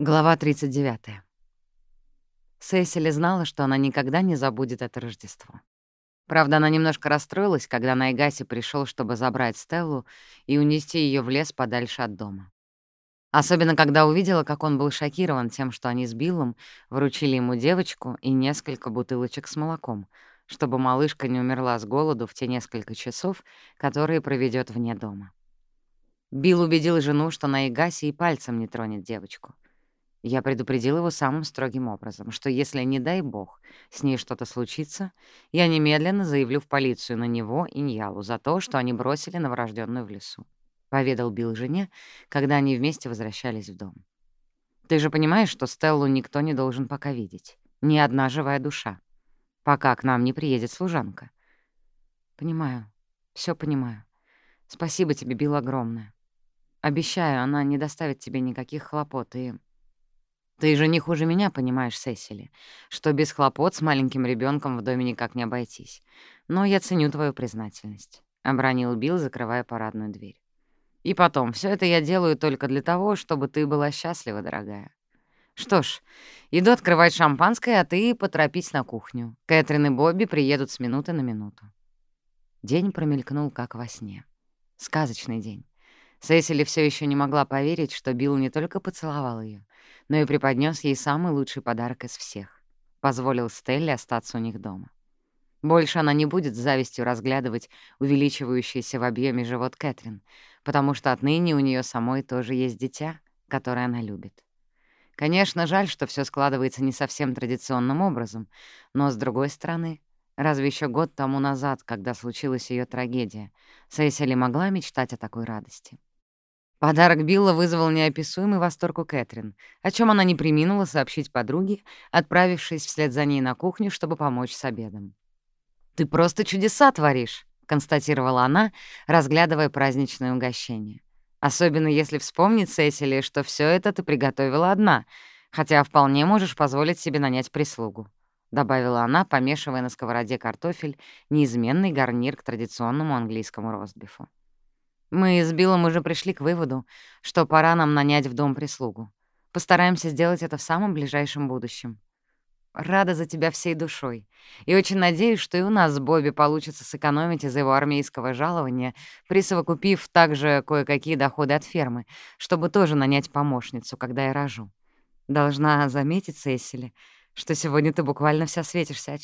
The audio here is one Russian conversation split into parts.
Глава 39. Сесили знала, что она никогда не забудет это Рождество. Правда, она немножко расстроилась, когда Найгаси пришел, чтобы забрать Стеллу и унести ее в лес подальше от дома. Особенно, когда увидела, как он был шокирован тем, что они с Биллом вручили ему девочку и несколько бутылочек с молоком, чтобы малышка не умерла с голоду в те несколько часов, которые проведет вне дома. Билл убедил жену, что Найгаси и пальцем не тронет девочку — я предупредил его самым строгим образом, что если, не дай бог, с ней что-то случится, я немедленно заявлю в полицию на него и Ньялу за то, что они бросили новорожденную в лесу. Поведал Билл жене, когда они вместе возвращались в дом. «Ты же понимаешь, что Стеллу никто не должен пока видеть. Ни одна живая душа. Пока к нам не приедет служанка». «Понимаю. все понимаю. Спасибо тебе, Билл, огромное. Обещаю, она не доставит тебе никаких хлопот и...» Ты же не хуже меня понимаешь, Сесили, что без хлопот с маленьким ребенком в доме никак не обойтись. Но я ценю твою признательность», — обронил Билл, закрывая парадную дверь. «И потом, все это я делаю только для того, чтобы ты была счастлива, дорогая. Что ж, иду открывать шампанское, а ты поторопись на кухню. Кэтрин и Бобби приедут с минуты на минуту». День промелькнул, как во сне. Сказочный день. Сесили все еще не могла поверить, что Билл не только поцеловал ее, но и преподнес ей самый лучший подарок из всех. Позволил Стелле остаться у них дома. Больше она не будет с завистью разглядывать увеличивающийся в объеме живот Кэтрин, потому что отныне у нее самой тоже есть дитя, которое она любит. Конечно, жаль, что все складывается не совсем традиционным образом, но, с другой стороны, разве еще год тому назад, когда случилась ее трагедия, Сесили могла мечтать о такой радости? Подарок Билла вызвал неописуемый восторг у Кэтрин, о чем она не приминула сообщить подруге, отправившись вслед за ней на кухню, чтобы помочь с обедом. «Ты просто чудеса творишь», — констатировала она, разглядывая праздничное угощение. «Особенно если вспомнить, Сесили, что все это ты приготовила одна, хотя вполне можешь позволить себе нанять прислугу», — добавила она, помешивая на сковороде картофель, неизменный гарнир к традиционному английскому ростбифу. Мы с Биллом уже пришли к выводу, что пора нам нанять в дом прислугу. Постараемся сделать это в самом ближайшем будущем. Рада за тебя всей душой. И очень надеюсь, что и у нас с Бобби получится сэкономить из его армейского жалования, присовокупив также кое-какие доходы от фермы, чтобы тоже нанять помощницу, когда я рожу. Должна заметить, Сесили, что сегодня ты буквально вся светишься от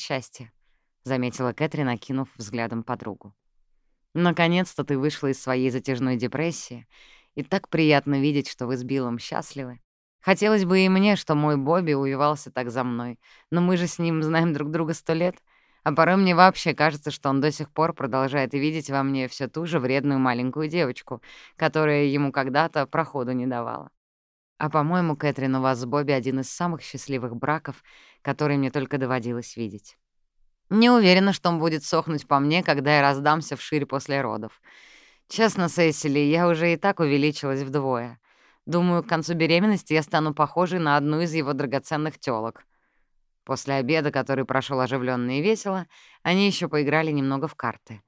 счастья, — заметила Кэтрин, окинув взглядом подругу. Наконец-то ты вышла из своей затяжной депрессии, и так приятно видеть, что вы с Биллом счастливы. Хотелось бы и мне, что мой Бобби увивался так за мной, но мы же с ним знаем друг друга сто лет, а порой мне вообще кажется, что он до сих пор продолжает видеть во мне всю ту же вредную маленькую девочку, которая ему когда-то проходу не давала. А, по-моему, Кэтрин, у вас с Бобби один из самых счастливых браков, которые мне только доводилось видеть. Не уверена, что он будет сохнуть по мне, когда я раздамся вширь после родов. Честно, Сесили, я уже и так увеличилась вдвое. Думаю, к концу беременности я стану похожей на одну из его драгоценных тёлок. После обеда, который прошел оживленно и весело, они еще поиграли немного в карты.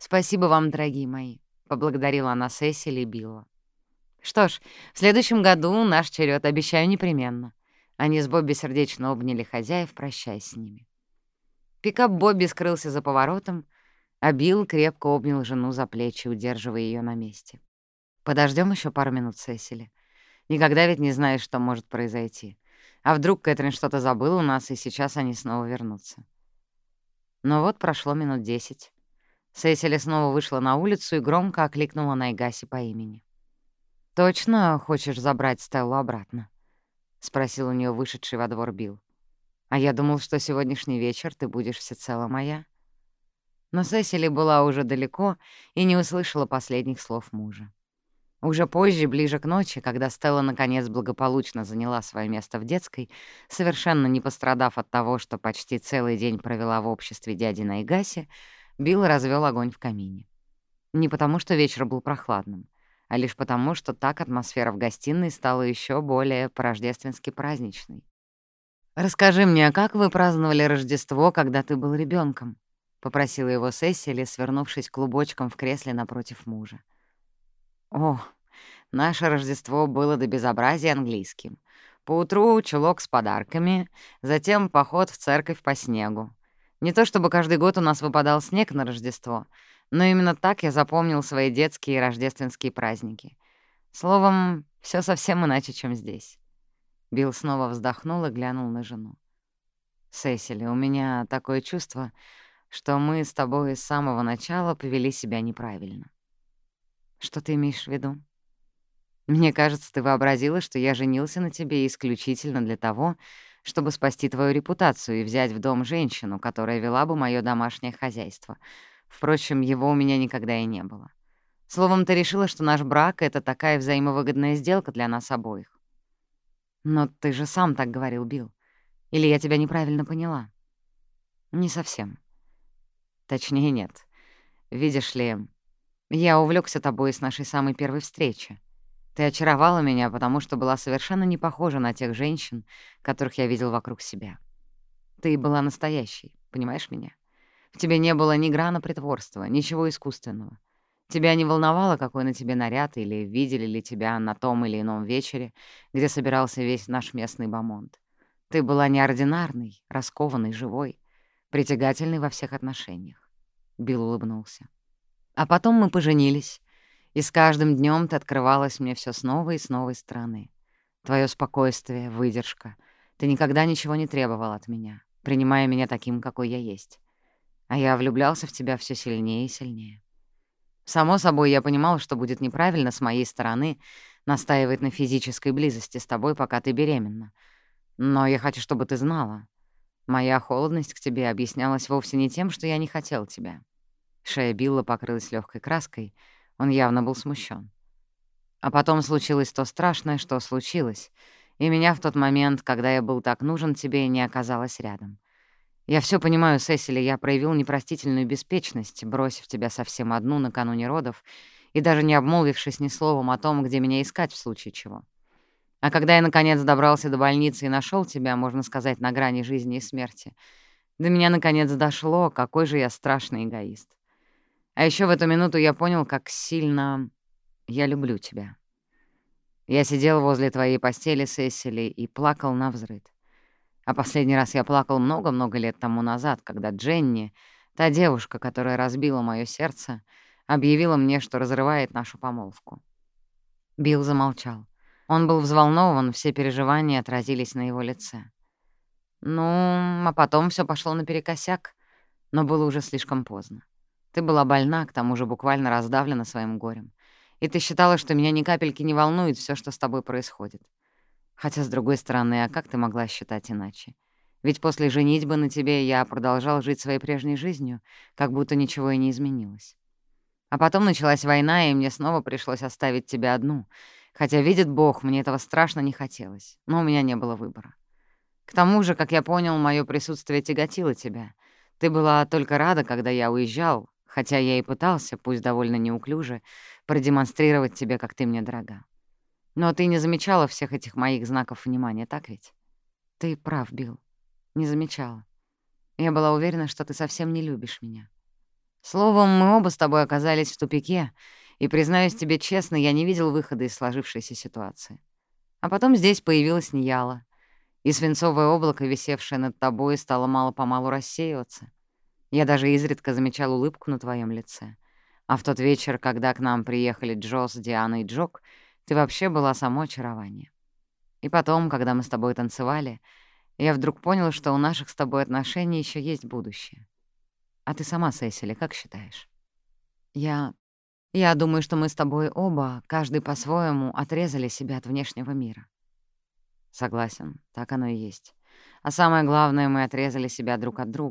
А потом Кэтрин заявила, что им пора возвращаться домой. «Я уже просто разваливаюсь на части», — призналась она. «Но день был замечательный. Самый замечательный из всех. «Спасибо вам, дорогие мои», — поблагодарила она Сесили Билла. «Что ж, в следующем году наш черед, обещаю непременно». Они с Бобби сердечно обняли хозяев, прощаясь с ними. Пикап Бобби скрылся за поворотом, а Билл крепко обнял жену за плечи, удерживая ее на месте. Подождем еще пару минут, Сесили. Никогда ведь не знаешь, что может произойти. А вдруг Кэтрин что-то забыла у нас, и сейчас они снова вернутся. Но вот прошло минут десять. Сесили снова вышла на улицу и громко окликнула Найгаси по имени. «Точно хочешь забрать Стеллу обратно?» — спросил у нее вышедший во двор Билл. «А я думал, что сегодняшний вечер ты будешь всецело моя». Но Сесили была уже далеко и не услышала последних слов мужа. Уже позже, ближе к ночи, когда Стелла наконец благополучно заняла свое место в детской, совершенно не пострадав от того, что почти целый день провела в обществе дяди Найгаси, Билл развел огонь в камине. Не потому, что вечер был прохладным, а лишь потому, что так атмосфера в гостиной стала еще более по-рождественски праздничной. «Расскажи мне, а как вы праздновали Рождество, когда ты был ребенком? попросила его Сесили, свернувшись клубочком в кресле напротив мужа. «О, наше Рождество было до безобразия английским. Поутру чулок с подарками, затем поход в церковь по снегу. Не то чтобы каждый год у нас выпадал снег на Рождество, но именно так я запомнил свои детские и рождественские праздники. Словом, все совсем иначе, чем здесь». Билл снова вздохнул и глянул на жену. «Сесили, у меня такое чувство, что мы с тобой с самого начала повели себя неправильно». «Что ты имеешь в виду?» «Мне кажется, ты вообразила, что я женился на тебе исключительно для того, чтобы спасти твою репутацию и взять в дом женщину, которая вела бы моё домашнее хозяйство. Впрочем, его у меня никогда и не было. Словом, ты решила, что наш брак — это такая взаимовыгодная сделка для нас обоих. Но ты же сам так говорил, Билл. Или я тебя неправильно поняла? Не совсем. Точнее, нет. Видишь ли, я увлекся тобой с нашей самой первой встречи. Ты очаровала меня, потому что была совершенно не похожа на тех женщин, которых я видел вокруг себя. Ты была настоящей, понимаешь меня? В тебе не было ни грана притворства, ничего искусственного. Тебя не волновало, какой на тебе наряд, или видели ли тебя на том или ином вечере, где собирался весь наш местный бомонд. Ты была неординарной, раскованной, живой, притягательной во всех отношениях. Билл улыбнулся. А потом мы поженились, и с каждым днем ты открывалась мне все с новой и с новой стороны. Твое спокойствие, выдержка. Ты никогда ничего не требовал от меня, принимая меня таким, какой я есть. А я влюблялся в тебя все сильнее и сильнее. Само собой, я понимал, что будет неправильно с моей стороны настаивать на физической близости с тобой, пока ты беременна. Но я хочу, чтобы ты знала. Моя холодность к тебе объяснялась вовсе не тем, что я не хотел тебя. Шея Билла покрылась легкой краской, он явно был смущен. А потом случилось то страшное, что случилось, и меня в тот момент, когда я был так нужен тебе, не оказалось рядом. Я все понимаю, Сесили, я проявил непростительную беспечность, бросив тебя совсем одну накануне родов и даже не обмолвившись ни словом о том, где меня искать в случае чего. А когда я, наконец, добрался до больницы и нашел тебя, можно сказать, на грани жизни и смерти, до меня, наконец, дошло, какой же я страшный эгоист. А еще в эту минуту я понял, как сильно я люблю тебя. Я сидел возле твоей постели, Сесили, и плакал на взрыд. А последний раз я плакал много-много лет тому назад, когда Дженни, та девушка, которая разбила моё сердце, объявила мне, что разрывает нашу помолвку. Билл замолчал. Он был взволнован, все переживания отразились на его лице. Ну, а потом всё пошло наперекосяк, но было уже слишком поздно. Ты была больна, к тому же буквально раздавлена своим горем. И ты считала, что меня ни капельки не волнует всё, что с тобой происходит. Хотя, с другой стороны, а как ты могла считать иначе? Ведь после женитьбы на тебе я продолжал жить своей прежней жизнью, как будто ничего и не изменилось. А потом началась война, и мне снова пришлось оставить тебя одну. Хотя, видит Бог, мне этого страшно не хотелось, но у меня не было выбора. К тому же, как я понял, мое присутствие тяготило тебя. Ты была только рада, когда я уезжал, хотя я и пытался, пусть довольно неуклюже, продемонстрировать тебе, как ты мне дорога. Но ты не замечала всех этих моих знаков внимания, так ведь? Ты прав, Билл. Не замечала. Я была уверена, что ты совсем не любишь меня. Словом, мы оба с тобой оказались в тупике, и, признаюсь тебе честно, я не видел выхода из сложившейся ситуации. А потом здесь появилась Нияла, и свинцовое облако, висевшее над тобой, стало мало-помалу рассеиваться. Я даже изредка замечал улыбку на твоем лице. А в тот вечер,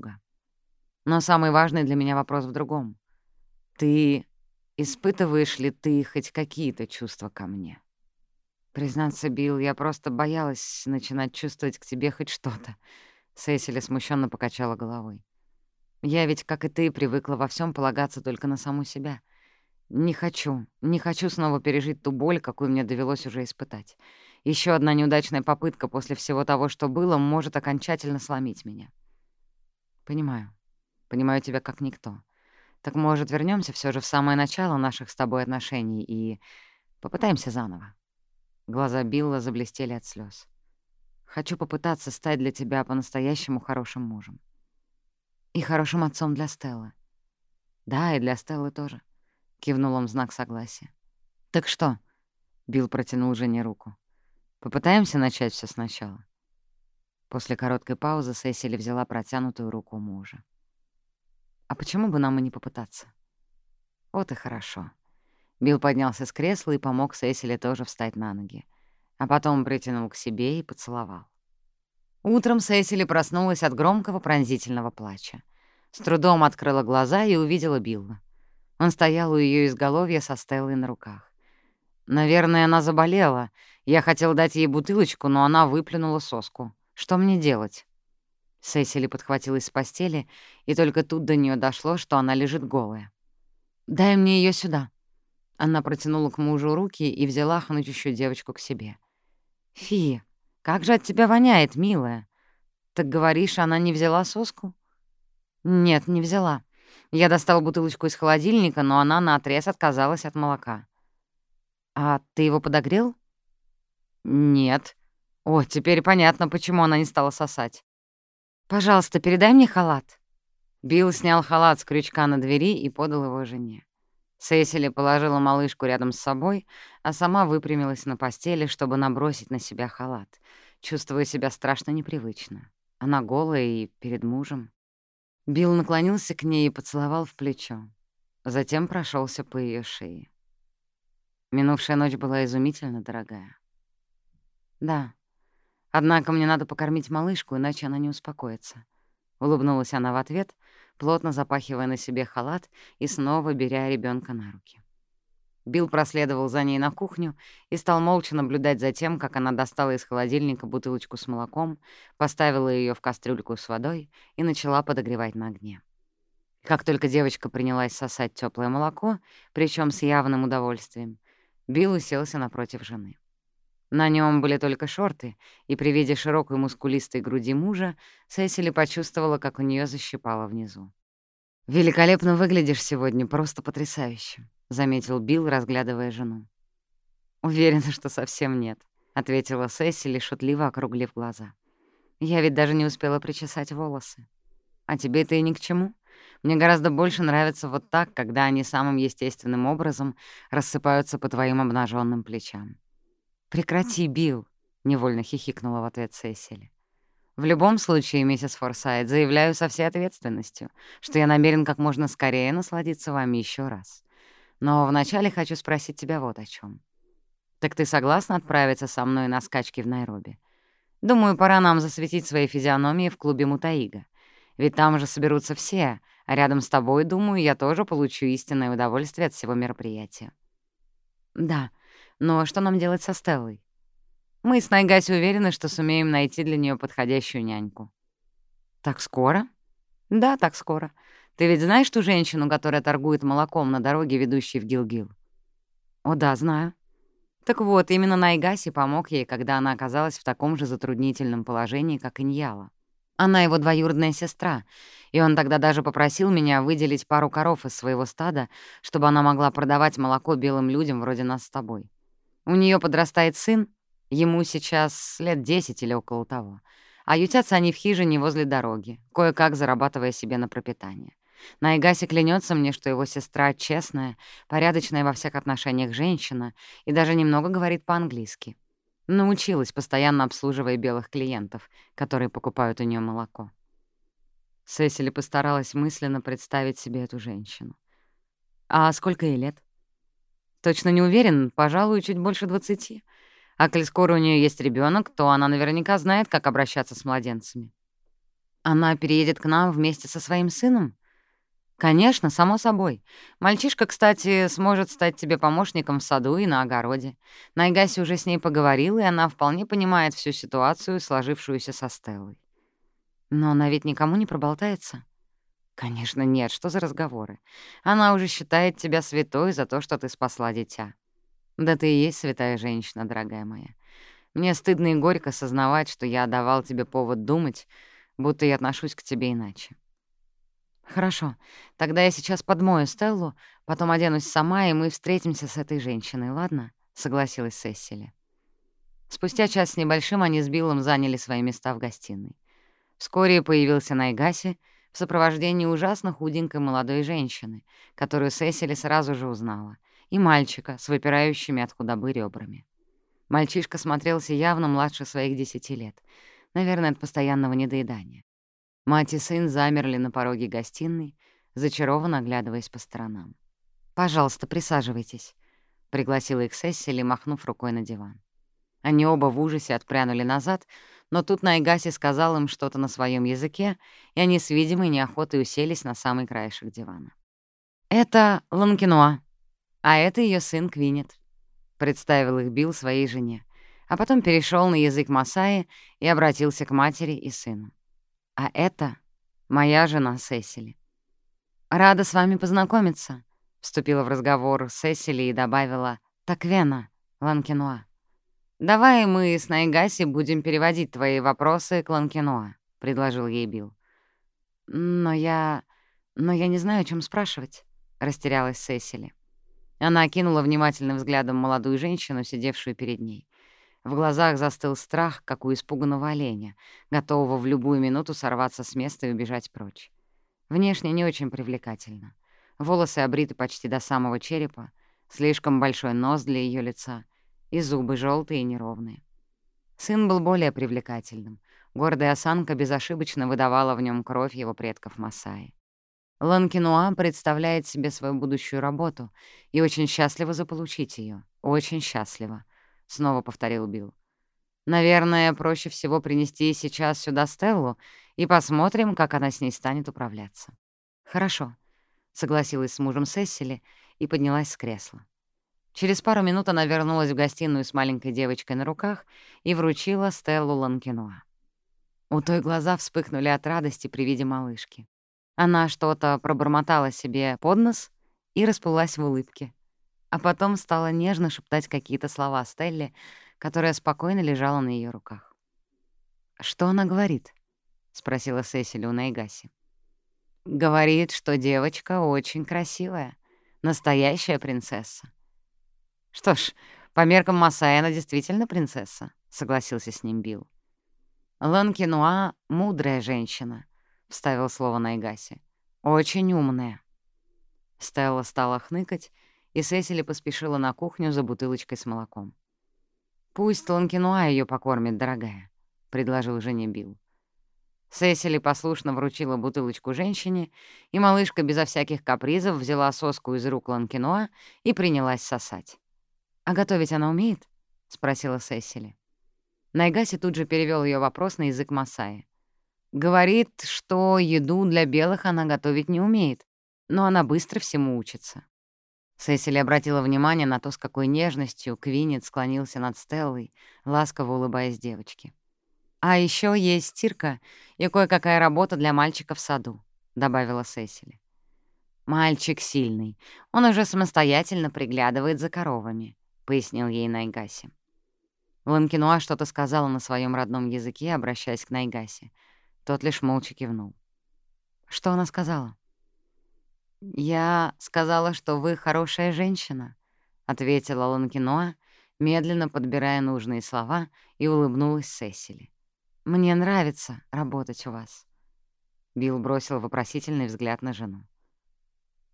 когда к нам приехали Джос, Диана и Джок — ты вообще была само очарование. И потом, когда мы с тобой танцевали, я вдруг понял, что у наших с тобой отношений еще есть будущее. А ты сама, Сесили, как считаешь? Я... Я думаю, что мы с тобой оба, каждый по-своему, отрезали себя от внешнего мира. Согласен, так оно и есть. А самое главное, мы отрезали себя друг от друга. Но самый важный для меня вопрос в другом. Ты Испытываешь ли ты хоть какие-то чувства ко мне? Признаться, Билл, я просто боялась начинать чувствовать к тебе хоть что-то. Сесили смущенно покачала головой. Я ведь, как и ты, привыкла во всем полагаться только на саму себя. Не хочу, не хочу снова пережить ту боль, какую мне довелось уже испытать. Еще одна неудачная попытка после всего того, что было, может окончательно сломить меня. Понимаю. Понимаю тебя как никто. Так, может, вернемся все же в самое начало наших с тобой отношений и попытаемся заново. Глаза Билла заблестели от слез. Хочу попытаться стать для тебя по-настоящему хорошим мужем. И хорошим отцом для Стеллы. Да, и для Стеллы тоже. Кивнул он в знак согласия. Так что? Билл протянул жене руку. Попытаемся начать все сначала. После короткой паузы Сесили взяла протянутую руку мужа. «А почему бы нам и не попытаться?» «Вот и хорошо». Билл поднялся с кресла и помог Сесиле тоже встать на ноги, а потом притянул к себе и поцеловал. Утром Сесили проснулась от громкого пронзительного плача. С трудом открыла глаза и увидела Билла. Он стоял у ее изголовья со Стеллой на руках. Наверное, она заболела. Я хотел дать ей бутылочку, но она выплюнула соску. Что мне делать? Сесили подхватилась с постели, и только тут до нее дошло, что она лежит голая. «Дай мне ее сюда». Она протянула к мужу руки и взяла хнычущую девочку к себе. «Фи, как же от тебя воняет, милая!» «Так говоришь, она не взяла соску?» «Нет, не взяла. Я достал бутылочку из холодильника, но она наотрез отказалась от молока». «А ты его подогрел?» «Нет». «О, теперь понятно, почему она не стала сосать. «Пожалуйста, передай мне халат». Билл снял халат с крючка на двери и подал его жене. Сесили положила малышку рядом с собой, а сама выпрямилась на постели, чтобы набросить на себя халат, чувствуя себя страшно непривычно. Она голая и перед мужем. Билл наклонился к ней и поцеловал в плечо. Затем прошелся по ее шее. Минувшая ночь была изумительно дорогая. «Да, Однако мне надо покормить малышку, иначе она не успокоится. Улыбнулась она в ответ, плотно запахивая на себе халат и снова беря ребенка на руки. Билл проследовал за ней на кухню и стал молча наблюдать за тем, как она достала из холодильника бутылочку с молоком, поставила ее в кастрюльку с водой и начала подогревать на огне. Как только девочка принялась сосать теплое молоко, причем с явным удовольствием, Билл уселся напротив жены. На нем были только шорты, и при виде широкой мускулистой груди мужа Сесили почувствовала, как у нее защипало внизу. «Великолепно выглядишь сегодня, просто потрясающе», — заметил Билл, разглядывая жену. «Уверена, что совсем нет», — ответила Сесили, шутливо округлив глаза. «Я ведь даже не успела причесать волосы. А тебе это и ни к чему. Мне гораздо больше нравится вот так, когда они самым естественным образом рассыпаются по твоим обнаженным плечам. «Прекрати, Билл», — невольно хихикнула в ответ Сесили. «В любом случае, миссис Форсайт, заявляю со всей ответственностью, что я намерен как можно скорее насладиться вами еще раз. Но вначале хочу спросить тебя вот о чем. Так ты согласна отправиться со мной на скачки в Найроби? Думаю, пора нам засветить свои физиономии в клубе Мутаига. Ведь там же соберутся все, а рядом с тобой, думаю, я тоже получу истинное удовольствие от всего мероприятия». «Да», но что нам делать со Стеллой? Мы с Найгаси уверены, что сумеем найти для нее подходящую няньку. Так скоро? Да, так скоро. Ты ведь знаешь ту женщину, которая торгует молоком на дороге, ведущей в Гилгил? -Гил? О, да, знаю. Так вот, именно Найгаси помог ей, когда она оказалась в таком же затруднительном положении, как Иньяла. Она его двоюродная сестра, и он тогда даже попросил меня выделить пару коров из своего стада, чтобы она могла продавать молоко белым людям вроде нас с тобой. У нее подрастает сын, ему сейчас лет десять или около того. А ютятся они в хижине возле дороги, кое-как зарабатывая себе на пропитание. Найгаси клянется мне, что его сестра честная, порядочная во всех отношениях женщина и даже немного говорит по-английски. Научилась, постоянно Конечно, нет, что за разговоры. Она уже считает тебя святой за то, что ты спасла дитя. Да ты и есть святая женщина, дорогая моя. Мне стыдно и горько сознавать, что я давал тебе повод думать, будто я отношусь к тебе иначе. Хорошо, тогда я сейчас подмою Стеллу, потом оденусь сама, и мы встретимся с этой женщиной, ладно? Согласилась Сесили. Спустя час с небольшим они с Биллом заняли свои места в гостиной. Вскоре появился Найгаси — в сопровождении ужасно худенькой молодой женщины, которую Сесили сразу же узнала, и мальчика с выпирающими от худобы ребрами. Мальчишка смотрелся явно младше своих десяти лет, наверное, от постоянного недоедания. Мать и сын замерли на пороге гостиной, зачарованно оглядываясь по сторонам. «Пожалуйста, присаживайтесь», — пригласила их Сесили, махнув рукой на диван. Они оба в ужасе отпрянули назад, но тут Найгаси сказал им что-то на своем языке, и они с видимой неохотой уселись на самый краешек дивана. «Это Ланкинуа, а это ее сын Квинет», — представил их Билл своей жене, а потом перешел на язык Масаи и обратился к матери и сыну. «А это моя жена Сесили». «Рада с вами познакомиться», — вступила в разговор Сесили и добавила «Таквена, Ланкинуа». Давай мы с Найгаси будем переводить твои вопросы к Ланкино», — предложил ей Билл. «Но я... но я не знаю, о чем спрашивать», — растерялась Сесили. Она окинула внимательным взглядом молодую женщину, сидевшую перед ней. В глазах застыл страх, как у испуганного оленя, готового в любую минуту сорваться с места и убежать прочь. Внешне не очень привлекательно. Волосы обриты почти до самого черепа, слишком большой нос для ее лица — и зубы желтые и неровные. Сын был более привлекательным. Гордая осанка безошибочно выдавала в нем кровь его предков Масаи. Ланкинуа представляет себе свою будущую работу и очень счастлива заполучить ее. Очень счастлива, — снова повторил Билл. Наверное, проще всего принести сейчас сюда Стеллу и посмотрим, как она с ней станет управляться. Хорошо, — согласилась с мужем Сессили и поднялась с кресла. Через пару минут она вернулась в гостиную с маленькой девочкой на руках и вручила Стеллу Ланкинуа. У той глаза вспыхнули от радости при виде малышки. Она что-то пробормотала себе под нос и расплылась в улыбке. А потом стала нежно шептать какие-то слова Стелле, которая спокойно лежала на ее руках. «Что она говорит?» — спросила Сесили у Найгаси. «Говорит, что девочка очень красивая, настоящая принцесса. «Что ж, по меркам Масаи она действительно принцесса», — согласился с ним Билл. «Ланкинуа — мудрая женщина», — вставил слово Найгаси. «Очень умная». Стелла стала хныкать, и Сесили поспешила на кухню за бутылочкой с молоком. «Пусть Ланкинуа ее покормит, дорогая», — предложил жене Билл. Сесили послушно вручила бутылочку женщине, и малышка безо всяких капризов взяла соску из рук Ланкинуа и принялась сосать. «А готовить она умеет?» — спросила Сесили. Найгаси тут же перевел ее вопрос на язык Масаи. «Говорит, что еду для белых она готовить не умеет, но она быстро всему учится». Сесили обратила внимание на то, с какой нежностью Квинет склонился над Стеллой, ласково улыбаясь девочке. «А еще есть стирка и кое-какая работа для мальчика в саду», — добавила Сесили. «Мальчик сильный. Он уже самостоятельно приглядывает за коровами пояснил ей Найгаси. Ламкинуа что-то сказала на своем родном языке, обращаясь к Найгаси. Тот лишь молча кивнул. «Что она сказала?» «Я сказала, что вы хорошая женщина», — ответила Ланкиноа, медленно подбирая нужные слова, и улыбнулась Сесили. «Мне нравится работать у вас». Билл бросил вопросительный взгляд на жену.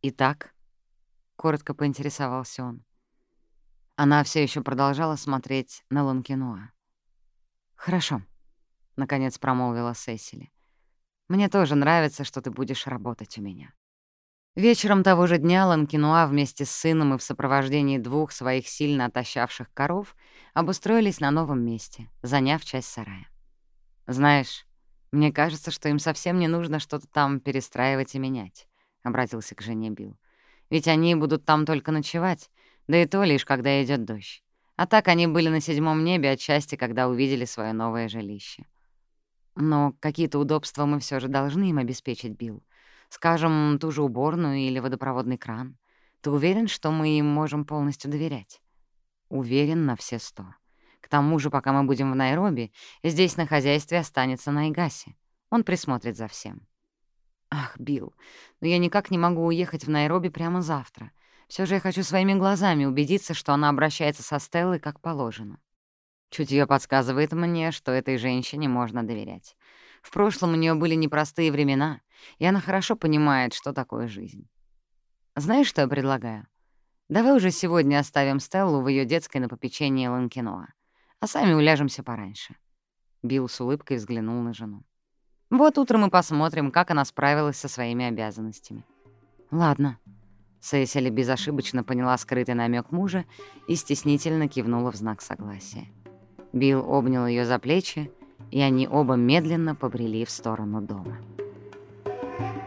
«Итак?» — коротко поинтересовался он. Она все еще продолжала смотреть на Ланкинуа. «Хорошо», — наконец промолвила Сесили. «Мне тоже нравится, что ты будешь работать у меня». Вечером того же дня Ланкинуа вместе с сыном и в сопровождении двух своих сильно отощавших коров обустроились на новом месте, заняв часть сарая. «Знаешь, мне кажется, что им совсем не нужно что-то там перестраивать и менять», — обратился к жене Билл. «Ведь они будут там только ночевать, да и то лишь, когда идет дождь. А так они были на седьмом небе от счастья, когда увидели свое новое жилище. Но какие-то удобства мы все же должны им обеспечить, Билл. Скажем, ту же уборную или водопроводный кран. Ты уверен, что мы им можем полностью доверять? Уверен на все сто. К тому же, пока мы будем в Найроби, здесь на хозяйстве останется Найгаси. Он присмотрит за всем. Ах, Билл, но я никак не могу уехать в Найроби прямо завтра. Все же я хочу своими глазами убедиться, что она обращается со Стеллой как положено. Чутье подсказывает мне, что этой женщине можно доверять. В прошлом у нее были непростые времена, и она хорошо понимает, что такое жизнь. Знаешь, что я предлагаю? Давай уже сегодня оставим Стеллу в ее детской на попечении Ланкиноа, а сами уляжемся пораньше. Билл с улыбкой взглянул на жену. Вот утром мы посмотрим, как она справилась со своими обязанностями. Ладно. Сесили безошибочно поняла скрытый намек мужа и стеснительно кивнула в знак согласия. Билл обнял ее за плечи, и они оба медленно побрели в сторону дома. Thank you.